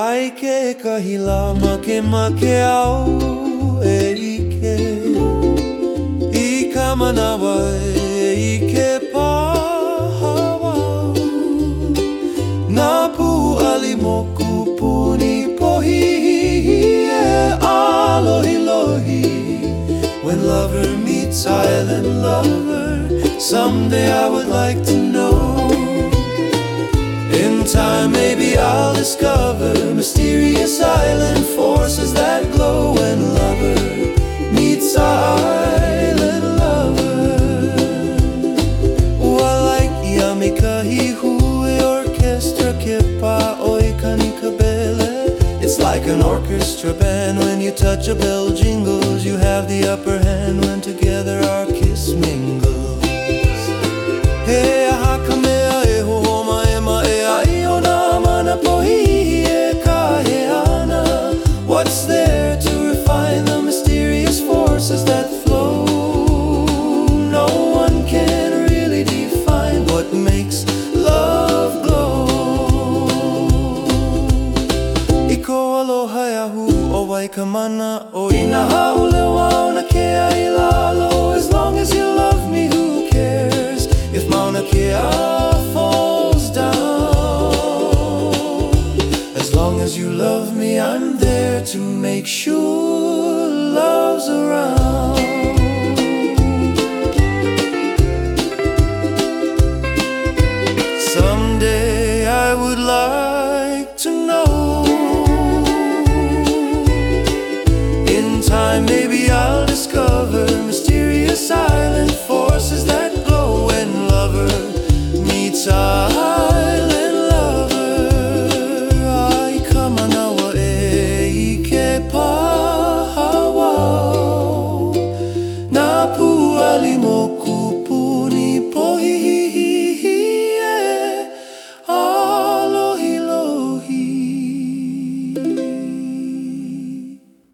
Ai ke kahila make make au e ike. I ka manawa e ike pahawa. Nā pu ali moku puni pohihi e alohi lohi. When lover meets island lover Someday I would like to time, maybe I'll discover mysterious island forces that glow when lover meets island lover. Walaiki amikahi hui orchestra kipa oikani kabele. It's like an orchestra band when you touch a bell jingles. You have the upper hand Aloha e o Waikamana o ina haole wao na ke ai lalo. As long as you love me who cares if Mauna Kea falls down? As long as you love me I'm there to make sure love's around. Someday I would like